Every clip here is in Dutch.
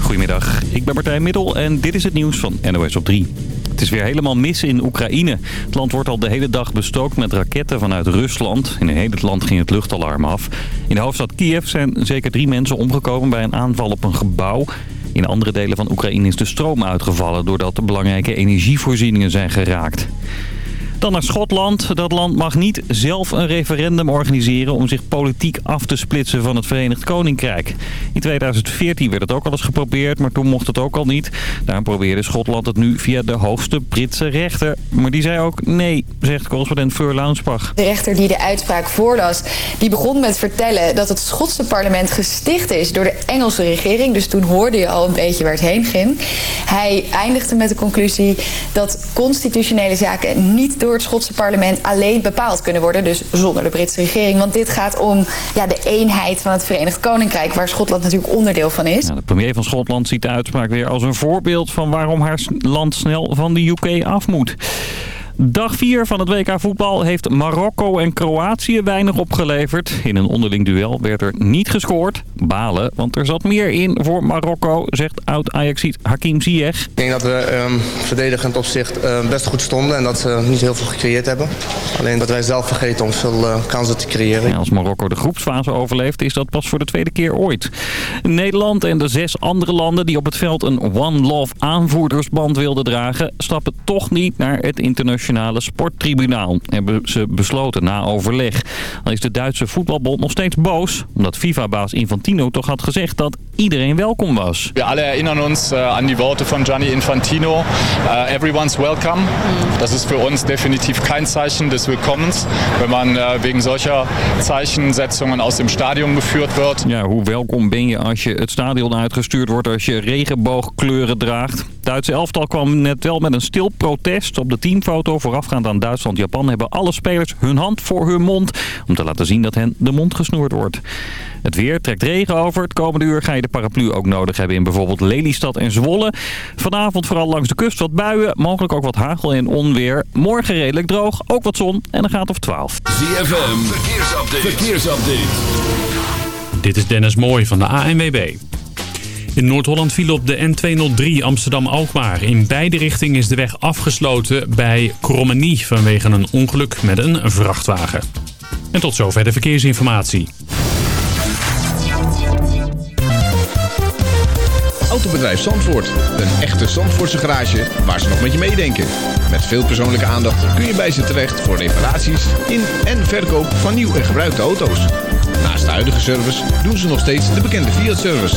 Goedemiddag, ik ben Martijn Middel en dit is het nieuws van NOS op 3. Het is weer helemaal mis in Oekraïne. Het land wordt al de hele dag bestookt met raketten vanuit Rusland. In heel het land ging het luchtalarm af. In de hoofdstad Kiev zijn zeker drie mensen omgekomen bij een aanval op een gebouw. In andere delen van Oekraïne is de stroom uitgevallen... doordat de belangrijke energievoorzieningen zijn geraakt. Dan naar Schotland. Dat land mag niet zelf een referendum organiseren om zich politiek af te splitsen van het Verenigd Koninkrijk. In 2014 werd het ook al eens geprobeerd, maar toen mocht het ook al niet. Daarom probeerde Schotland het nu via de hoogste Britse rechter. Maar die zei ook nee, zegt correspondent Fur Launsbach. De rechter die de uitspraak voorlas, die begon met vertellen dat het Schotse parlement gesticht is door de Engelse regering. Dus toen hoorde je al een beetje waar het heen ging. Hij eindigde met de conclusie dat constitutionele zaken niet door het Schotse parlement alleen bepaald kunnen worden. Dus zonder de Britse regering. Want dit gaat om ja, de eenheid van het Verenigd Koninkrijk... waar Schotland natuurlijk onderdeel van is. de premier van Schotland ziet de uitspraak weer als een voorbeeld... van waarom haar land snel van de UK af moet. Dag 4 van het WK voetbal heeft Marokko en Kroatië weinig opgeleverd. In een onderling duel werd er niet gescoord. Balen, want er zat meer in voor Marokko, zegt oud-Ajaxiet Hakim Ziyech. Ik denk dat we um, verdedigend opzicht uh, best goed stonden en dat we niet heel veel gecreëerd hebben. Alleen dat wij zelf vergeten om veel uh, kansen te creëren. Als Marokko de groepsfase overleeft is dat pas voor de tweede keer ooit. Nederland en de zes andere landen die op het veld een One Love aanvoerdersband wilden dragen... stappen toch niet naar het internationale internationale sporttribunaal. Hebben ze besloten na overleg. Dan is de Duitse voetbalbond nog steeds boos. Omdat FIFA-baas Infantino toch had gezegd dat iedereen welkom was. We alle erinnern ons uh, aan die woorden van Gianni Infantino. Uh, everyone's welcome. Dat is voor ons definitief kein Zeichen des Willkommens. Wenn man uh, wegen solcher Zeichensetzungen aus dem Stadion geführt wird. Ja, hoe welkom ben je als je het stadion uitgestuurd wordt als je regenboogkleuren draagt? Duitse elftal kwam net wel met een stil protest op de teamfoto voorafgaand aan Duitsland-Japan hebben alle spelers hun hand voor hun mond. Om te laten zien dat hen de mond gesnoerd wordt. Het weer trekt regen over. Het komende uur ga je de paraplu ook nodig hebben in bijvoorbeeld Lelystad en Zwolle. Vanavond vooral langs de kust wat buien. Mogelijk ook wat hagel en onweer. Morgen redelijk droog. Ook wat zon en een gaat of 12. ZFM. Verkeersupdate. Verkeersupdate. Dit is Dennis Mooij van de ANWB. In Noord-Holland viel op de N203 Amsterdam-Alkmaar. In beide richtingen is de weg afgesloten bij Krommenie vanwege een ongeluk met een vrachtwagen. En tot zover de verkeersinformatie. Autobedrijf Zandvoort. Een echte Zandvoortse garage waar ze nog met je meedenken. Met veel persoonlijke aandacht kun je bij ze terecht voor reparaties in en verkoop van nieuw en gebruikte auto's. Naast de huidige service doen ze nog steeds de bekende Fiat-service.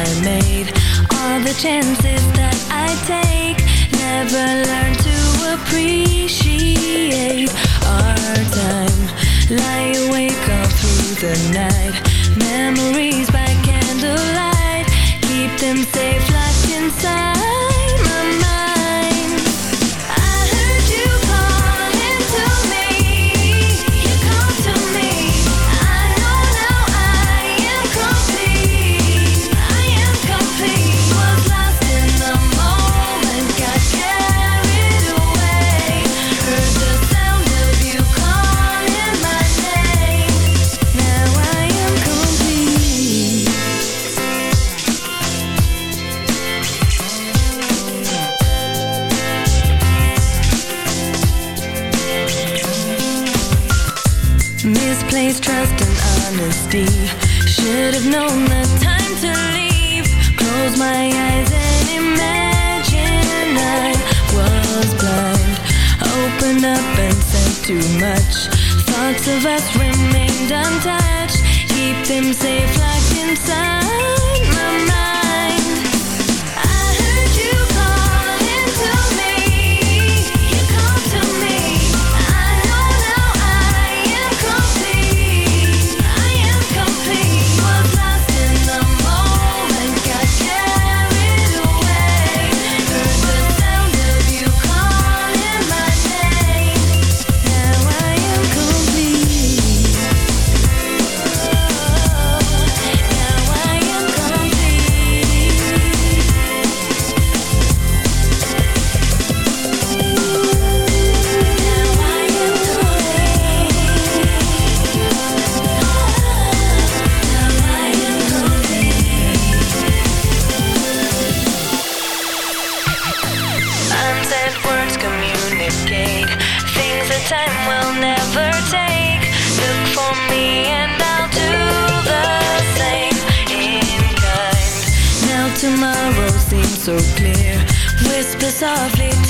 I made. All the chances that I take Never learn to appreciate. Our time Lie awake all through the night. Memories by candlelight Keep them safe locked inside of us remained untouched. Keep them safe locked inside so clear. Whisper softly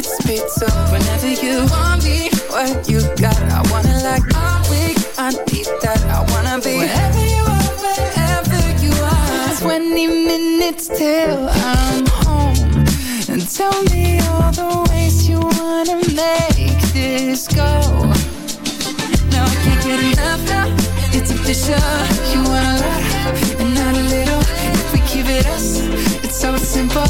Heartbeat, it speeds whenever you want me. What you got, I wanna like. I'm weak, I need that. I wanna be wherever you are, wherever you are. 20 minutes till I'm home. And tell me all the ways you wanna make this go. No, I can't get enough now. It's official. You want a lot and not a little. Keep it us, it's so simple.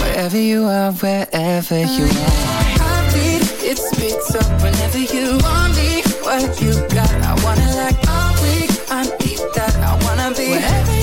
Wherever you are, wherever you are. Heartbeat, it speeds up whenever you want me. What you got, I wanna like all week. I need that, I wanna be wherever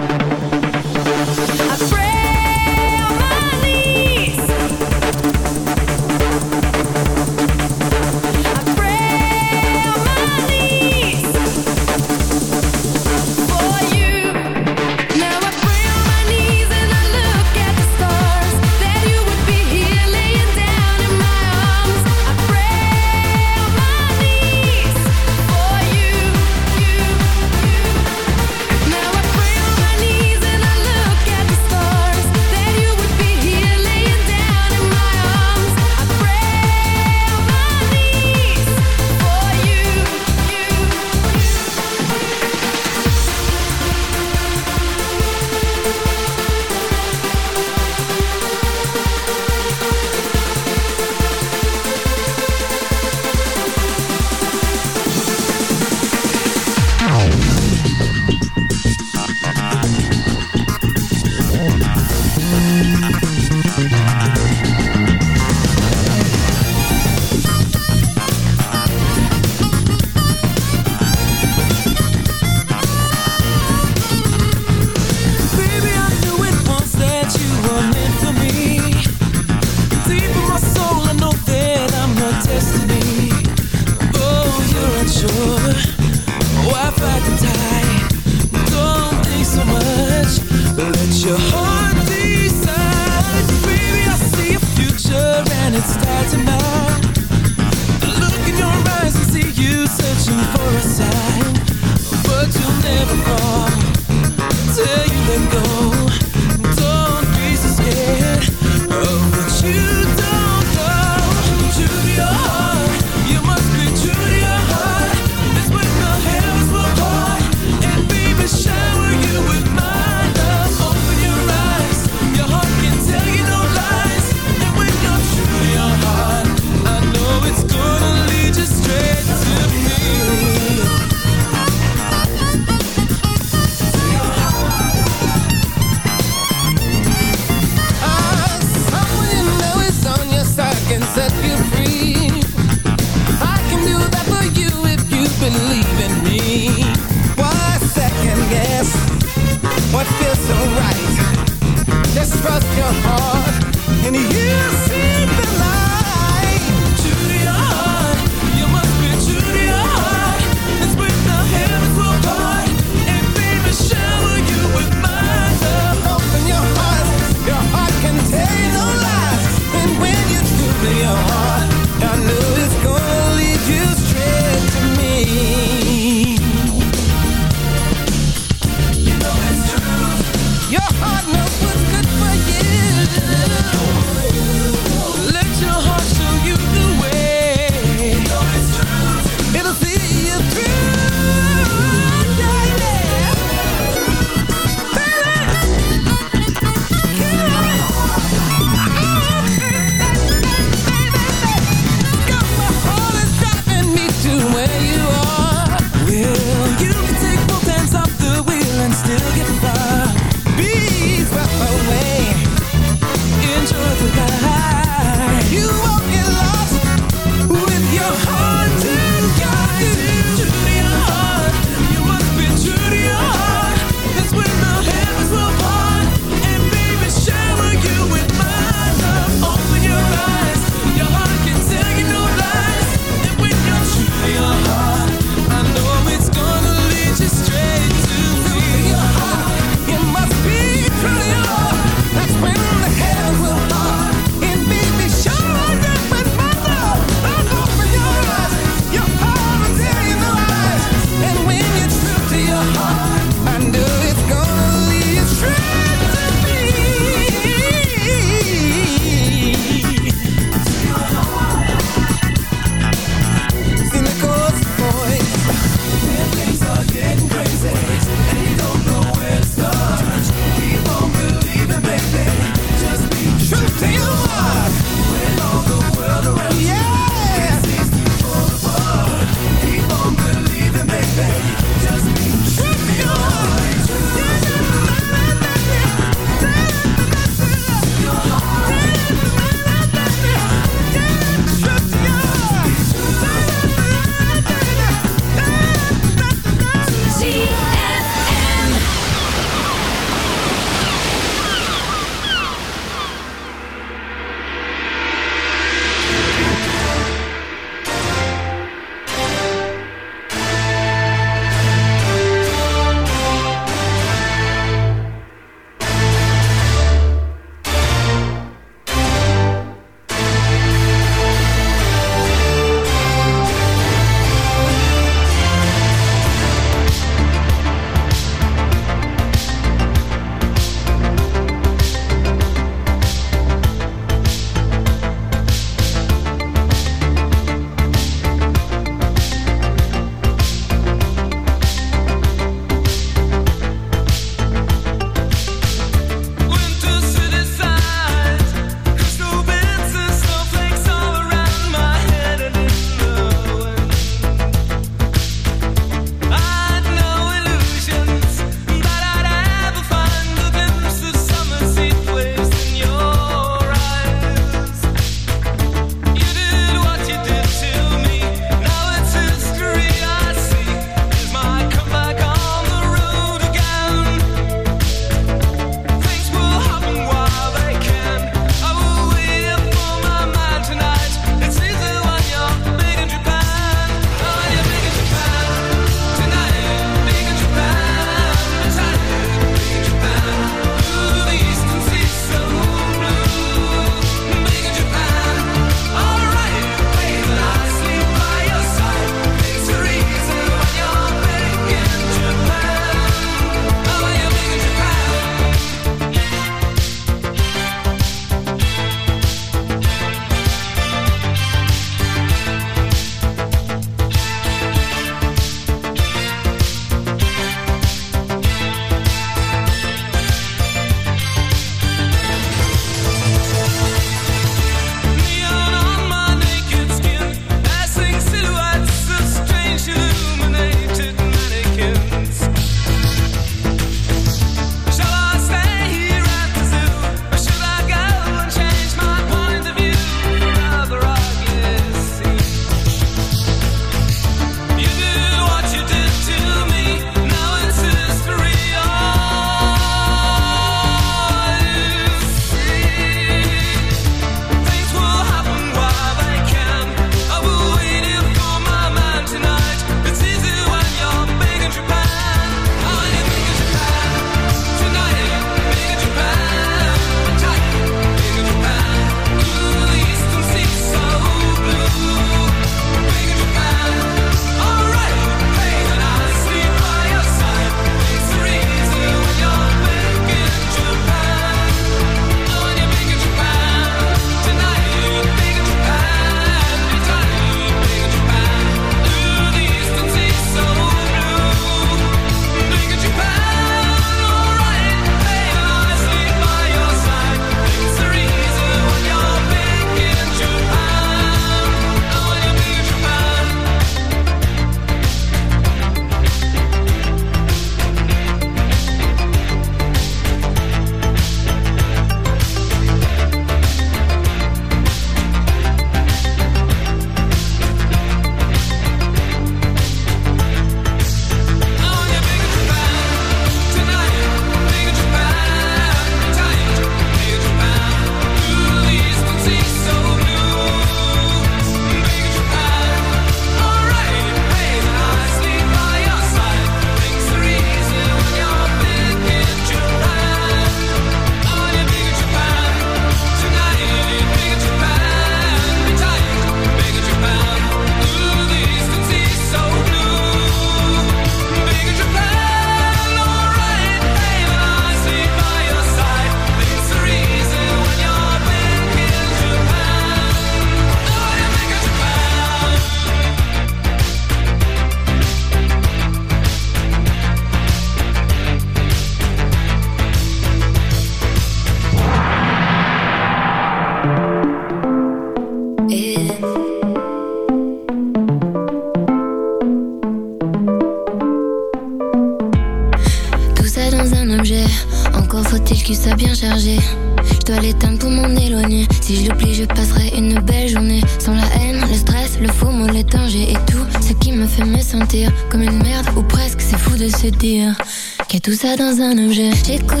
dans un objet, j'écoute.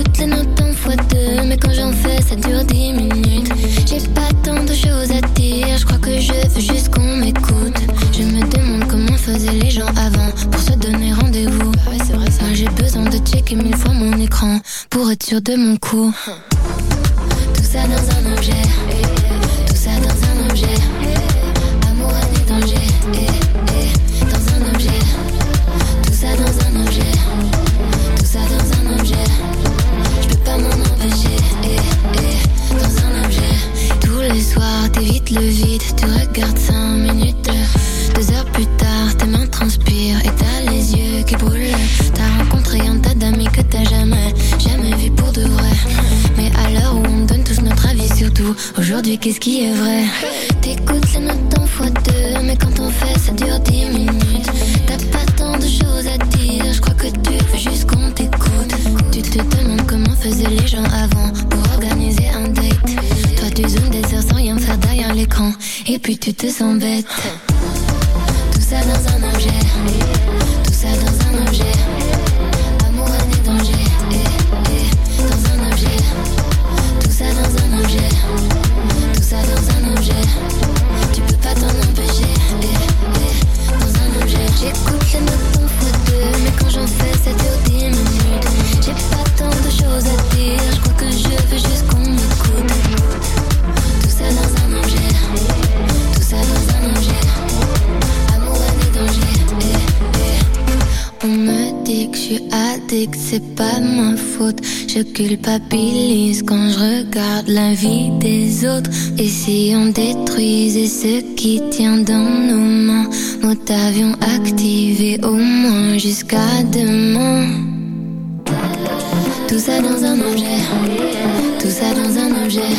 culpabilise quand je regarde la vie des autres. Et si on détruisait ce qui tient dans nos mains, mot avion activé au moins jusqu'à demain. Tout ça dans un objet, tout ça dans un objet.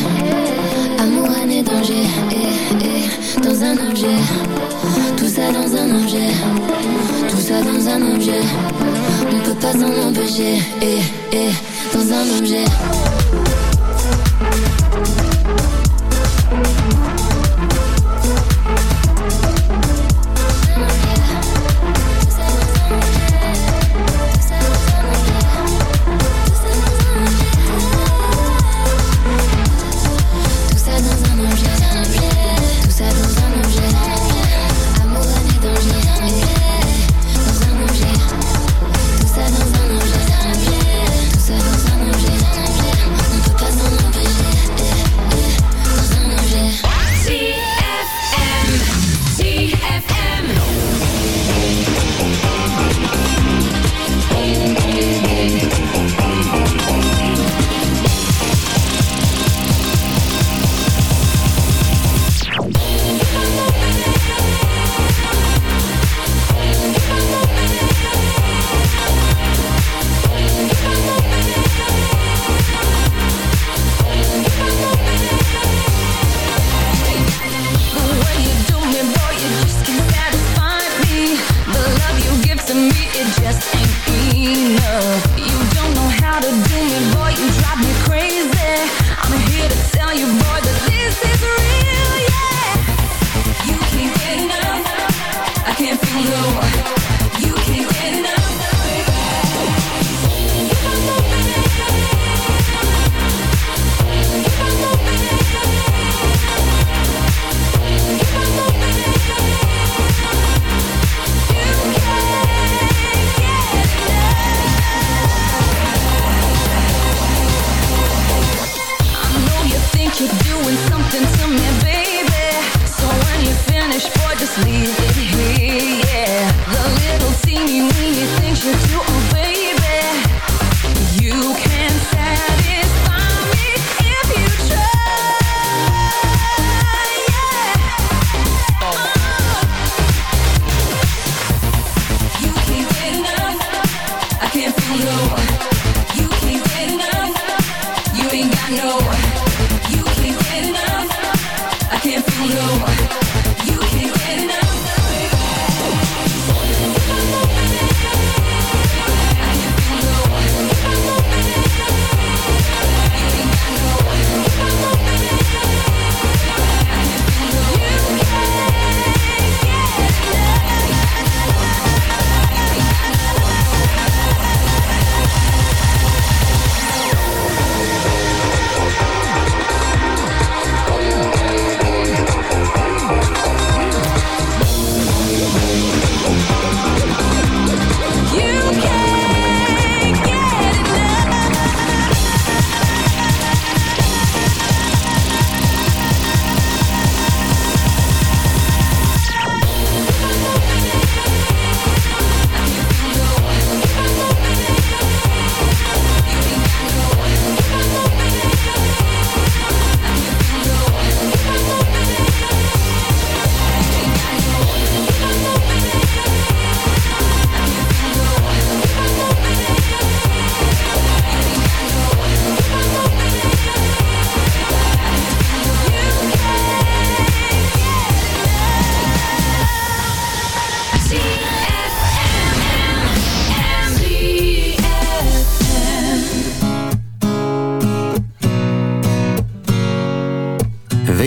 Amour, année, danger, eh, eh, dans un objet. Tout ça dans un objet, tout ça dans un objet pas un objet, eh, eh, dans un objet. punished for just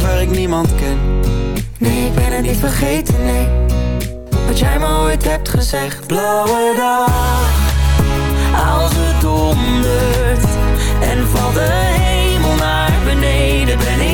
waar ik niemand ken. Nee, ik ben het niet vergeten, nee. Wat jij me ooit hebt gezegd. Blauwe dag, als het dondert en valt de hemel naar beneden, ben ik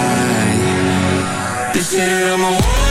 I'm a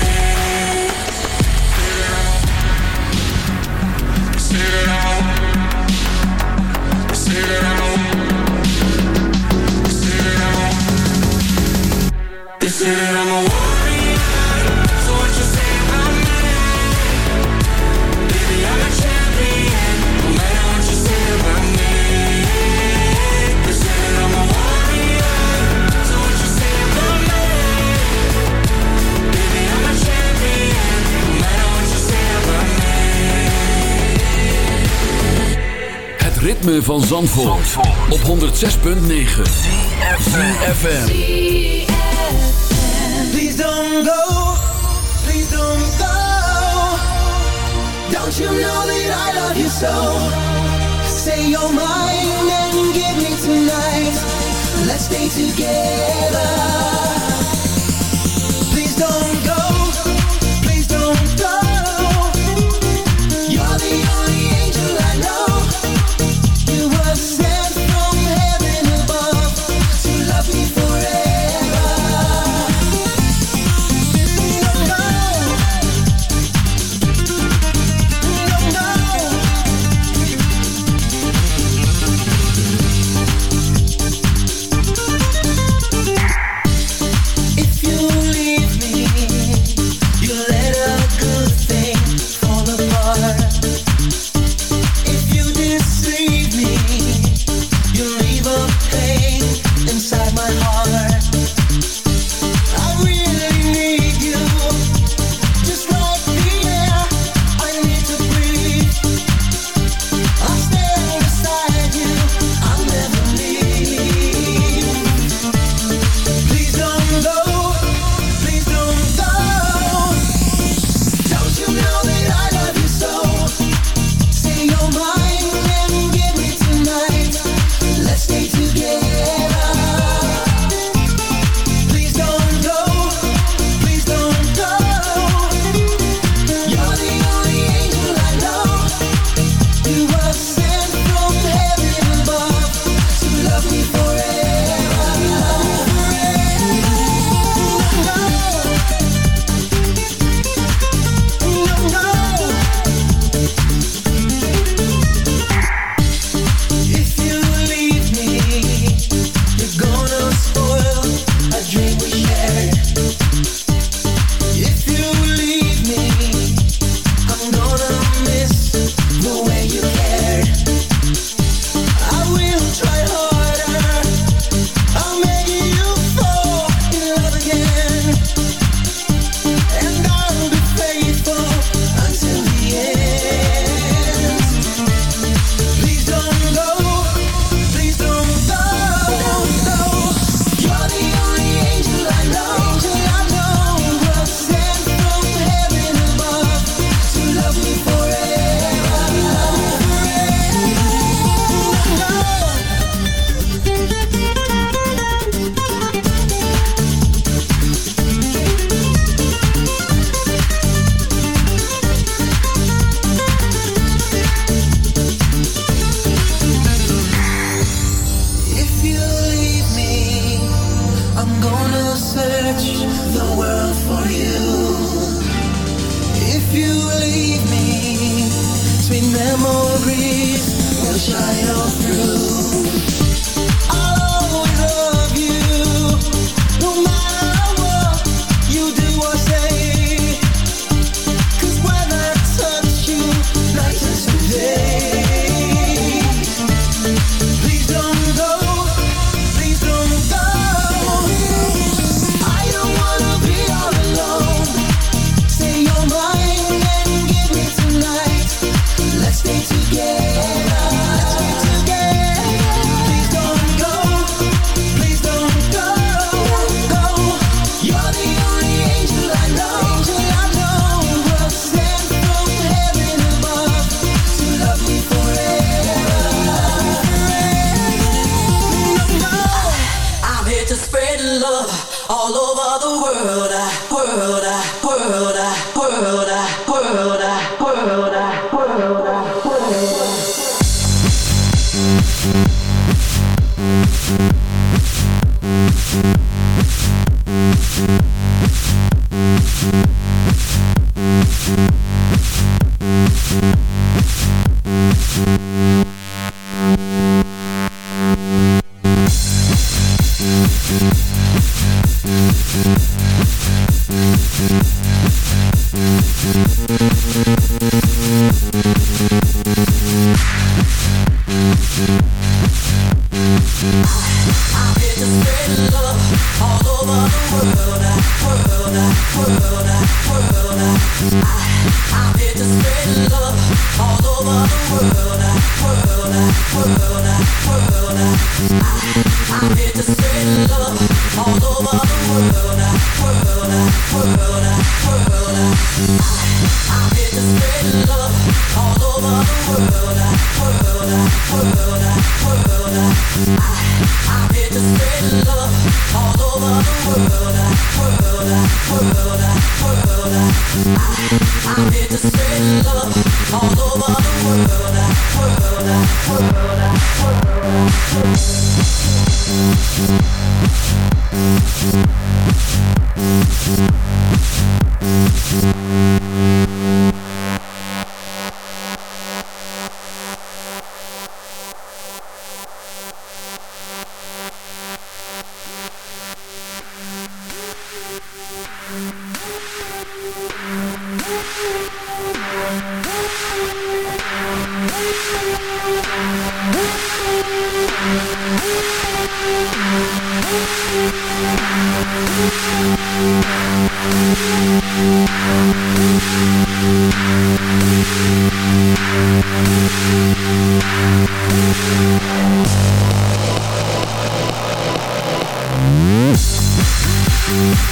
hit it out. Ritme van Zandvoort, op 106.9 FM. Please don't go, please don't go. Don't you know that I love you so? Say you're mine and give me tonight. Let's stay together.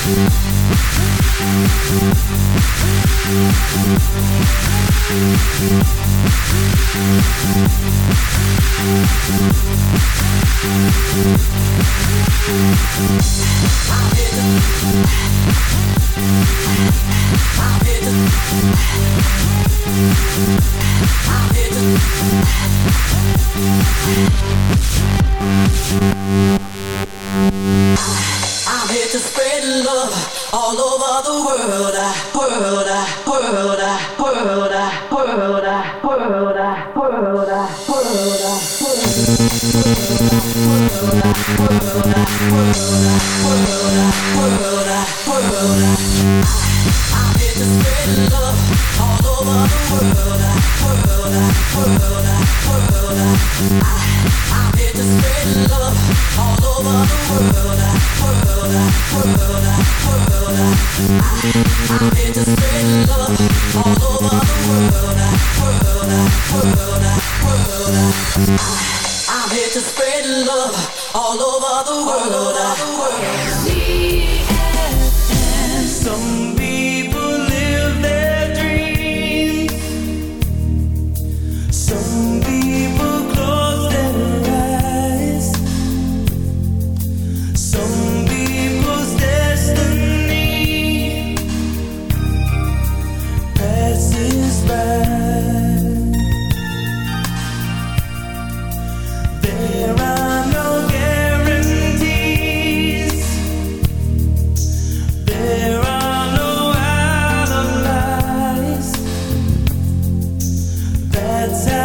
I'm world, world, world, that's it.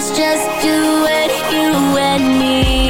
Let's just do it, you and me.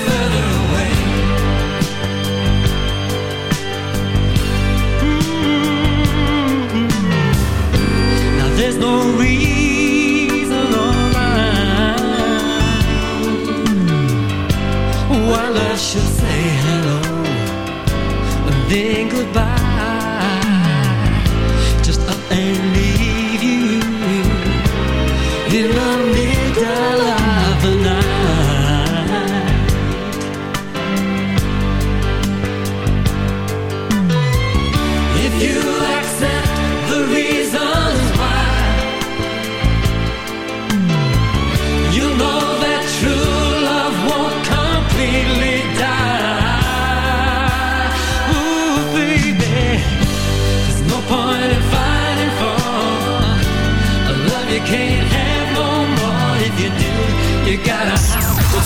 Say hello and then goodbye.